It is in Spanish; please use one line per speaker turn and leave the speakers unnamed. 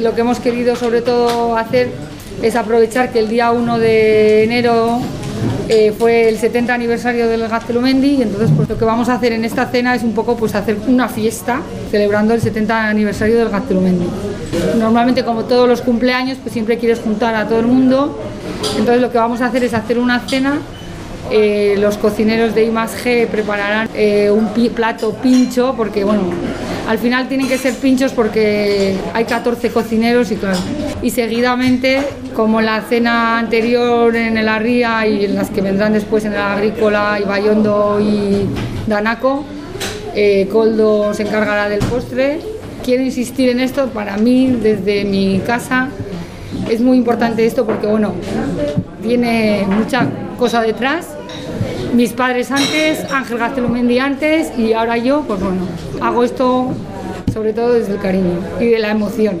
Lo que hemos querido sobre todo hacer es aprovechar que el día 1 de enero eh, fue el 70 aniversario del Gaztelumendi y entonces pues lo que vamos a hacer en esta cena es un poco pues hacer una fiesta celebrando el 70 aniversario del Gaztelumendi. Normalmente como todos los cumpleaños pues siempre quieres juntar a todo el mundo, entonces lo que vamos a hacer es hacer una cena eh, los cocineros de I+G prepararán eh, un plato pincho, porque bueno, al final tienen que ser pinchos porque hay 14 cocineros y claro. Y seguidamente, como la cena anterior en el Arría y en las que vendrán después en el Agrícola, y Bayondo y Danaco, eh, Coldo se encargará del postre. Quiero insistir en esto, para mí, desde mi casa, es muy importante esto porque, bueno, tiene mucha cosa detrás. Mis padres antes, Ángel Gastelumendi antes y ahora yo, pues bueno, hago esto sobre todo desde el cariño y de la emoción.